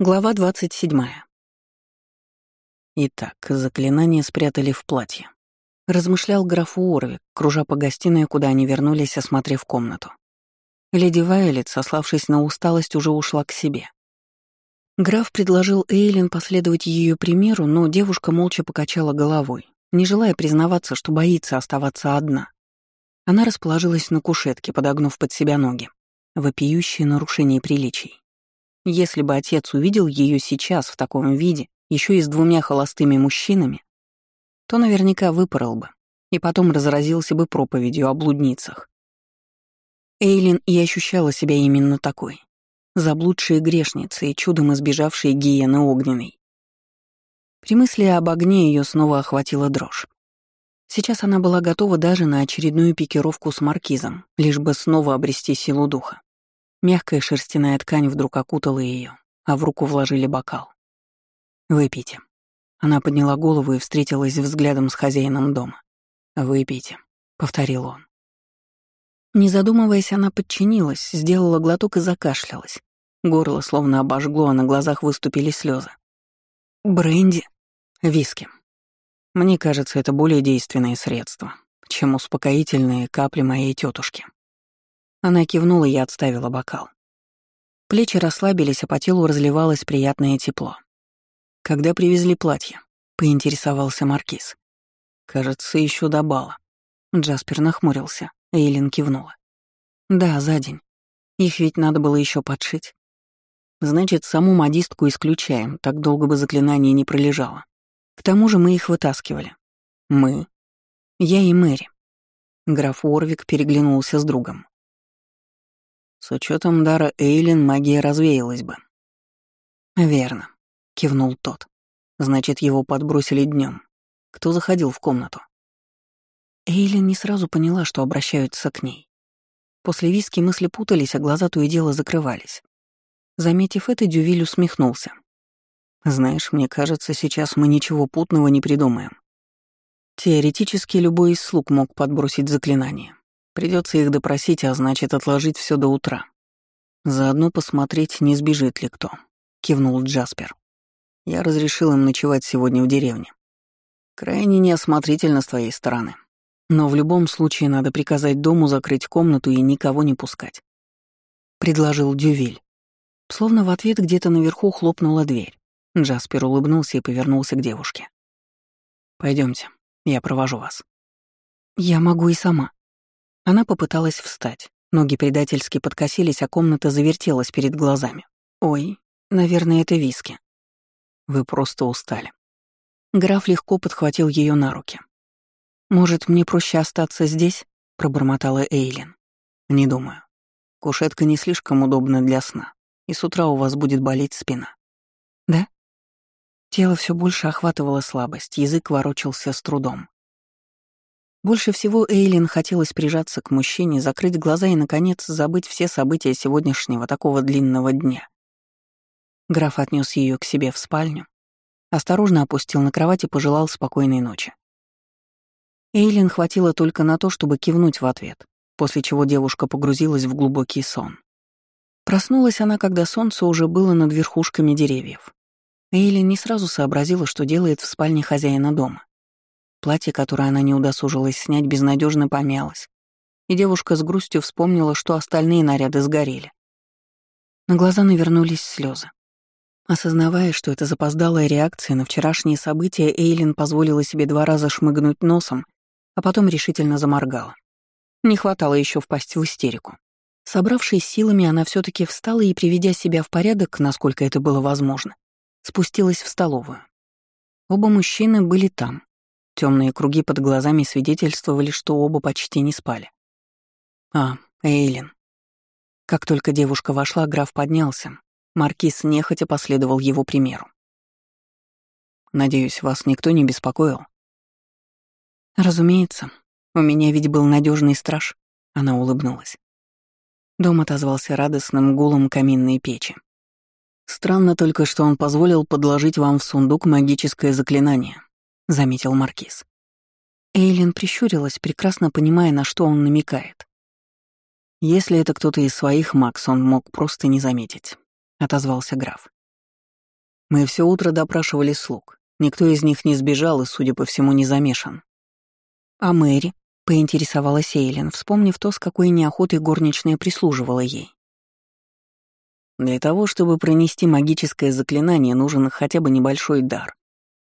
Глава 27. Итак, заклинание спрятали в платье. Размышлял граф Уорвик, кружа по гостиной, куда они вернулись, осмотрев комнату. Леди Вайлет, сославшись на усталость, уже ушла к себе. Граф предложил Эйлин последовать ее примеру, но девушка молча покачала головой, не желая признаваться, что боится оставаться одна. Она расположилась на кушетке, подогнув под себя ноги. Вопиющее нарушение приличий. Если бы отец увидел ее сейчас в таком виде, еще и с двумя холостыми мужчинами, то наверняка выпорол бы и потом разразился бы проповедью о блудницах. Эйлин и ощущала себя именно такой. Заблудшие грешницы и чудом избежавшие гиены огненной. При мысли об огне ее снова охватила дрожь. Сейчас она была готова даже на очередную пикировку с маркизом, лишь бы снова обрести силу духа. Мягкая шерстяная ткань вдруг окутала ее, а в руку вложили бокал. «Выпейте». Она подняла голову и встретилась взглядом с хозяином дома. «Выпейте», — повторил он. Не задумываясь, она подчинилась, сделала глоток и закашлялась. Горло словно обожгло, а на глазах выступили слезы. Бренди, виски. Мне кажется, это более действенное средство, чем успокоительные капли моей тетушки. Она кивнула, и отставила бокал. Плечи расслабились, а по телу разливалось приятное тепло. Когда привезли платье, поинтересовался Маркиз. Кажется, еще до бала. Джаспер нахмурился, Эйлин кивнула. Да, за день. Их ведь надо было еще подшить. Значит, саму модистку исключаем, так долго бы заклинание не пролежало. К тому же мы их вытаскивали. Мы. Я и Мэри. Граф Орвик переглянулся с другом. С учетом дара Эйлин магия развеялась бы. Верно, кивнул тот. Значит, его подбросили днем. Кто заходил в комнату? Эйлин не сразу поняла, что обращаются к ней. После виски мысли путались, а глаза то и дело закрывались. Заметив это, Дювиль усмехнулся. «Знаешь, мне кажется, сейчас мы ничего путного не придумаем. Теоретически любой из слуг мог подбросить заклинание. Придется их допросить, а значит, отложить все до утра. Заодно посмотреть, не сбежит ли кто», — кивнул Джаспер. «Я разрешил им ночевать сегодня в деревне. Крайне неосмотрительно с твоей стороны. Но в любом случае надо приказать дому закрыть комнату и никого не пускать», — предложил Дювиль. Словно в ответ где-то наверху хлопнула дверь. Джаспер улыбнулся и повернулся к девушке. Пойдемте, я провожу вас. Я могу и сама, она попыталась встать. Ноги предательски подкосились, а комната завертелась перед глазами. «Ой, наверное, это виски». «Вы просто устали». Граф легко подхватил ее на руки. «Может, мне проще остаться здесь?» — пробормотала Эйлин. «Не думаю. Кушетка не слишком удобна для сна, и с утра у вас будет болеть спина». «Да?» Тело все больше охватывало слабость, язык ворочался с трудом. Больше всего Эйлин хотелось прижаться к мужчине, закрыть глаза и, наконец, забыть все события сегодняшнего такого длинного дня. Граф отнес ее к себе в спальню, осторожно опустил на кровать и пожелал спокойной ночи. Эйлин хватило только на то, чтобы кивнуть в ответ, после чего девушка погрузилась в глубокий сон. Проснулась она, когда солнце уже было над верхушками деревьев. Эйлин не сразу сообразила, что делает в спальне хозяина дома. Платье, которое она не удосужилась снять, безнадежно помялось. И девушка с грустью вспомнила, что остальные наряды сгорели. На глаза навернулись слезы. Осознавая, что это запоздалая реакция на вчерашние события, Эйлин позволила себе два раза шмыгнуть носом, а потом решительно заморгала. Не хватало еще впасть в истерику. Собравшись силами, она все таки встала и, приведя себя в порядок, насколько это было возможно, спустилась в столовую. Оба мужчины были там, Темные круги под глазами свидетельствовали, что оба почти не спали. А, Эйлин. Как только девушка вошла, граф поднялся. Маркиз нехотя последовал его примеру. «Надеюсь, вас никто не беспокоил?» «Разумеется. У меня ведь был надежный страж», — она улыбнулась. Дом отозвался радостным гулом каминной печи. «Странно только, что он позволил подложить вам в сундук магическое заклинание. — заметил Маркиз. Эйлин прищурилась, прекрасно понимая, на что он намекает. «Если это кто-то из своих, Макс, он мог просто не заметить», — отозвался граф. Мы все утро допрашивали слуг. Никто из них не сбежал и, судя по всему, не замешан. А Мэри? — поинтересовалась Эйлин, вспомнив то, с какой неохотой горничная прислуживала ей. Для того, чтобы пронести магическое заклинание, нужен хотя бы небольшой дар.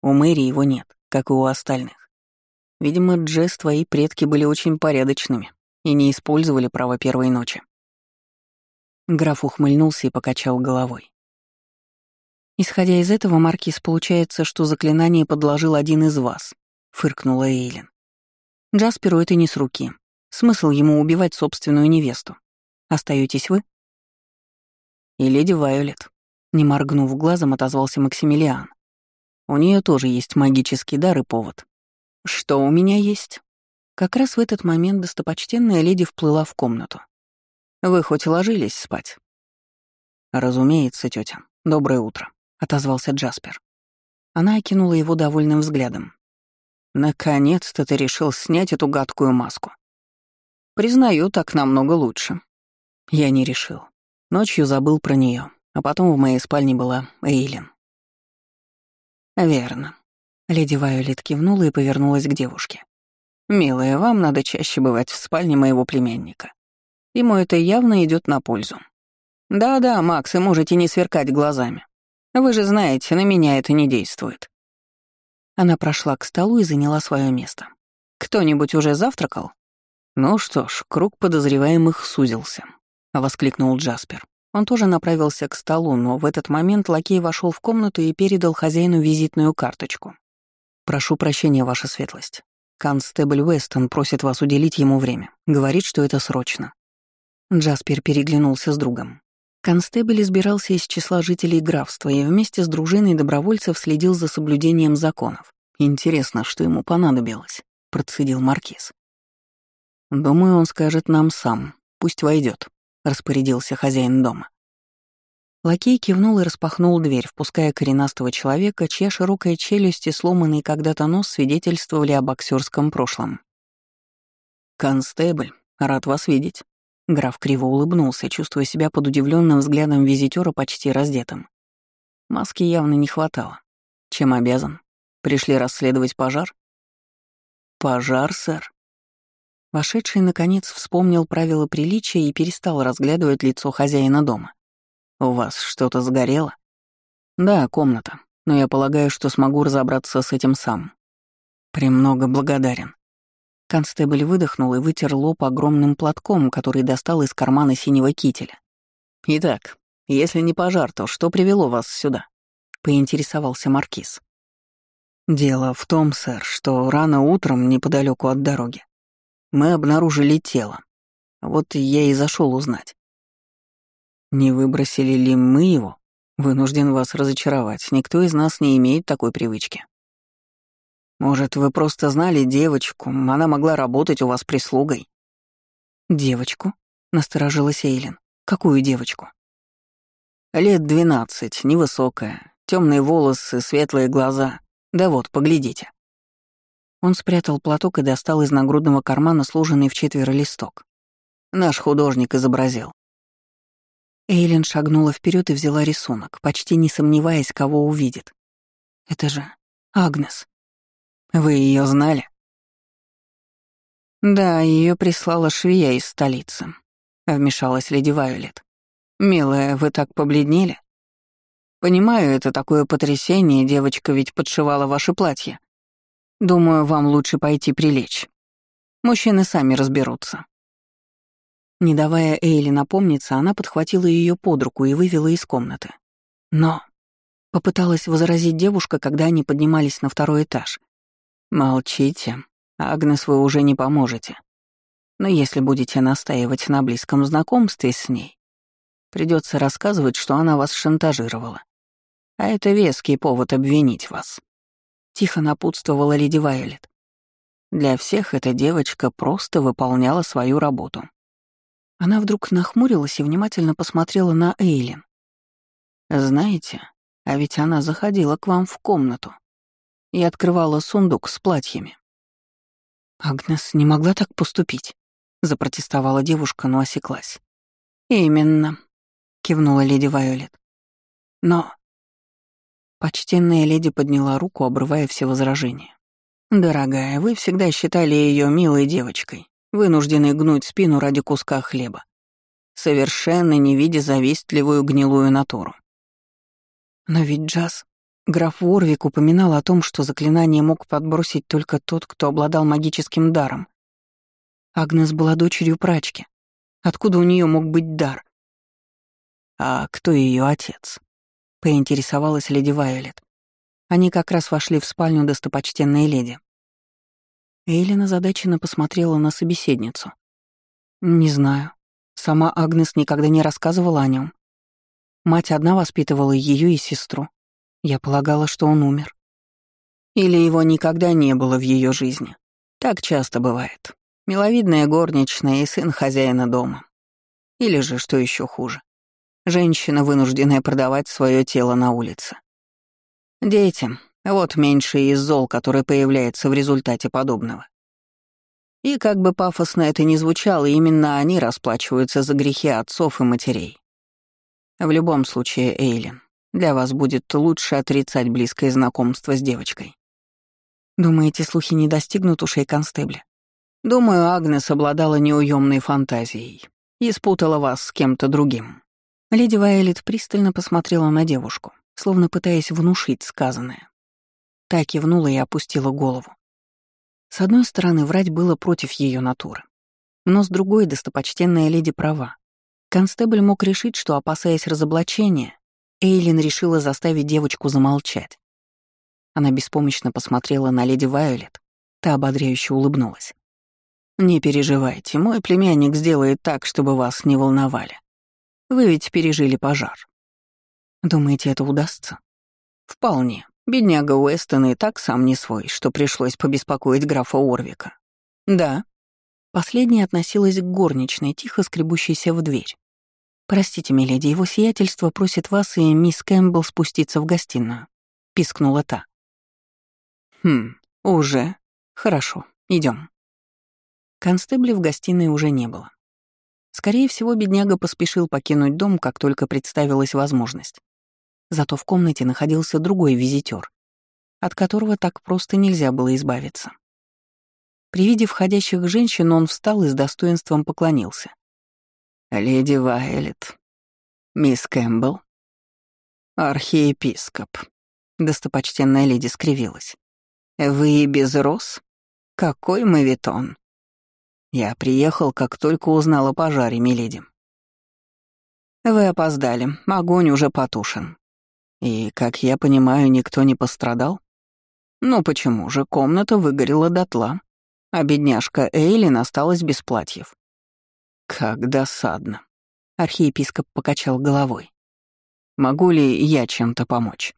У Мэри его нет, как и у остальных. Видимо, Джесс, твои предки были очень порядочными и не использовали право первой ночи. Граф ухмыльнулся и покачал головой. «Исходя из этого, Маркиз, получается, что заклинание подложил один из вас», — фыркнула Эйлин. Джасперу это не с руки. Смысл ему убивать собственную невесту. Остаетесь вы? И леди Вайолет. Не моргнув глазом, отозвался Максимилиан. У нее тоже есть магический дар и повод. Что у меня есть? Как раз в этот момент достопочтенная леди вплыла в комнату. Вы хоть ложились спать? Разумеется, тетя. Доброе утро, отозвался Джаспер. Она окинула его довольным взглядом. Наконец-то ты решил снять эту гадкую маску. Признаю, так намного лучше. Я не решил. Ночью забыл про нее, а потом в моей спальне была Эйлин. Верно. Леди Вайолет кивнула и повернулась к девушке. «Милая, вам надо чаще бывать в спальне моего племянника. Ему это явно идет на пользу. Да-да, Макс, и можете не сверкать глазами. Вы же знаете, на меня это не действует. Она прошла к столу и заняла свое место. «Кто-нибудь уже завтракал?» «Ну что ж, круг подозреваемых сузился», — воскликнул Джаспер. Он тоже направился к столу, но в этот момент лакей вошел в комнату и передал хозяину визитную карточку. «Прошу прощения, ваша светлость. Констебль Уэстон просит вас уделить ему время. Говорит, что это срочно». Джаспер переглянулся с другом. Констебль избирался из числа жителей графства и вместе с дружиной добровольцев следил за соблюдением законов. Интересно, что ему понадобилось, процедил маркиз. Думаю, он скажет нам сам. Пусть войдет, распорядился хозяин дома. Лакей кивнул и распахнул дверь, впуская коренастого человека, чья широкая челюсть и сломанный когда-то нос свидетельствовали о боксерском прошлом. «Констебль, рад вас видеть», Граф криво улыбнулся, чувствуя себя под удивленным взглядом визитера почти раздетым. Маски явно не хватало. Чем обязан? Пришли расследовать пожар? Пожар, сэр. Вошедший, наконец, вспомнил правила приличия и перестал разглядывать лицо хозяина дома. «У вас что-то сгорело?» «Да, комната, но я полагаю, что смогу разобраться с этим сам. Премного благодарен». Констебль выдохнул и вытер лоб огромным платком, который достал из кармана синего кителя. «Итак, если не пожар, то что привело вас сюда?» — поинтересовался Маркиз. «Дело в том, сэр, что рано утром, неподалеку от дороги, мы обнаружили тело. Вот я и зашел узнать. Не выбросили ли мы его? Вынужден вас разочаровать. Никто из нас не имеет такой привычки. Может, вы просто знали девочку, она могла работать у вас прислугой?» «Девочку?» — насторожилась Эйлин. «Какую девочку?» «Лет двенадцать, невысокая, темные волосы, светлые глаза. Да вот, поглядите». Он спрятал платок и достал из нагрудного кармана сложенный в четверо листок. Наш художник изобразил. Эйлин шагнула вперед и взяла рисунок, почти не сомневаясь, кого увидит. «Это же Агнес». Вы ее знали? Да, ее прислала швея из столицы. Вмешалась леди Вайолет. Милая, вы так побледнели? Понимаю, это такое потрясение, девочка ведь подшивала ваше платье. Думаю, вам лучше пойти прилечь. Мужчины сами разберутся. Не давая Эйли напомниться, она подхватила ее под руку и вывела из комнаты. Но... Попыталась возразить девушка, когда они поднимались на второй этаж. «Молчите. Агнес вы уже не поможете. Но если будете настаивать на близком знакомстве с ней, придется рассказывать, что она вас шантажировала. А это веский повод обвинить вас». Тихо напутствовала леди Вайолет. Для всех эта девочка просто выполняла свою работу. Она вдруг нахмурилась и внимательно посмотрела на Эйлин. «Знаете, а ведь она заходила к вам в комнату и открывала сундук с платьями. «Агнес не могла так поступить», — запротестовала девушка, но осеклась. «Именно», — кивнула леди Вайолет. «Но...» Почтенная леди подняла руку, обрывая все возражения. «Дорогая, вы всегда считали ее милой девочкой, вынужденной гнуть спину ради куска хлеба, совершенно не видя завистливую гнилую натуру. Но ведь Джаз, граф Уорвик упоминал о том, что заклинание мог подбросить только тот, кто обладал магическим даром. Агнес была дочерью прачки. Откуда у нее мог быть дар? А кто ее отец? Поинтересовалась леди Вайолет. Они как раз вошли в спальню достопочтенной леди. Эйлин озадаченно посмотрела на собеседницу. «Не знаю. Сама Агнес никогда не рассказывала о нем. Мать одна воспитывала ее и сестру. Я полагала, что он умер. Или его никогда не было в ее жизни. Так часто бывает. Миловидная горничная и сын хозяина дома. Или же, что еще хуже, женщина, вынужденная продавать свое тело на улице. Дети — вот меньшее из зол, которое появляется в результате подобного. И как бы пафосно это ни звучало, именно они расплачиваются за грехи отцов и матерей. В любом случае, Эйлин, для вас будет лучше отрицать близкое знакомство с девочкой. Думаете, слухи не достигнут ушей констебля? Думаю, Агнес обладала неуемной фантазией и спутала вас с кем-то другим. Леди Вайолет пристально посмотрела на девушку, словно пытаясь внушить сказанное. Та кивнула и опустила голову. С одной стороны, врать было против ее натуры. Но с другой, достопочтенная леди права. Констебль мог решить, что, опасаясь разоблачения, Эйлин решила заставить девочку замолчать. Она беспомощно посмотрела на леди Вайолет, та ободряюще улыбнулась. «Не переживайте, мой племянник сделает так, чтобы вас не волновали. Вы ведь пережили пожар. Думаете, это удастся? Вполне. Бедняга Уэстон и так сам не свой, что пришлось побеспокоить графа Орвика. Да. Последняя относилась к горничной, тихо скребущейся в дверь. «Простите, миледи, его сиятельство просит вас и мисс Кэмпбелл спуститься в гостиную», — пискнула та. «Хм, уже? Хорошо, идем. Констебля в гостиной уже не было. Скорее всего, бедняга поспешил покинуть дом, как только представилась возможность. Зато в комнате находился другой визитер, от которого так просто нельзя было избавиться. При виде входящих женщин он встал и с достоинством поклонился. «Леди Вайлет, мисс Кэмпбелл, архиепископ», — достопочтенная леди скривилась. «Вы без роз? Какой мавитон!» «Я приехал, как только узнал о пожаре, миледи». «Вы опоздали, огонь уже потушен. И, как я понимаю, никто не пострадал? Ну почему же, комната выгорела дотла, а бедняжка Эйлин осталась без платьев. Как досадно. Архиепископ покачал головой. Могу ли я чем-то помочь?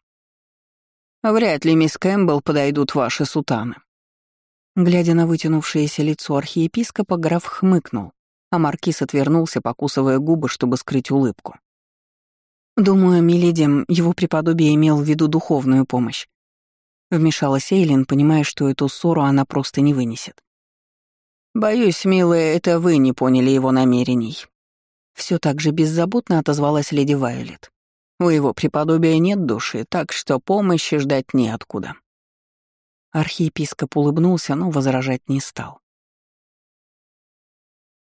Вряд ли, мисс Кэмпбелл, подойдут ваши сутаны. Глядя на вытянувшееся лицо архиепископа, граф хмыкнул, а маркиз отвернулся, покусывая губы, чтобы скрыть улыбку. Думаю, Миледи, его преподобие имел в виду духовную помощь. Вмешалась Эйлин, понимая, что эту ссору она просто не вынесет. «Боюсь, милая, это вы не поняли его намерений». Все так же беззаботно отозвалась леди Вайолет. «У его преподобия нет души, так что помощи ждать неоткуда». Архиепископ улыбнулся, но возражать не стал.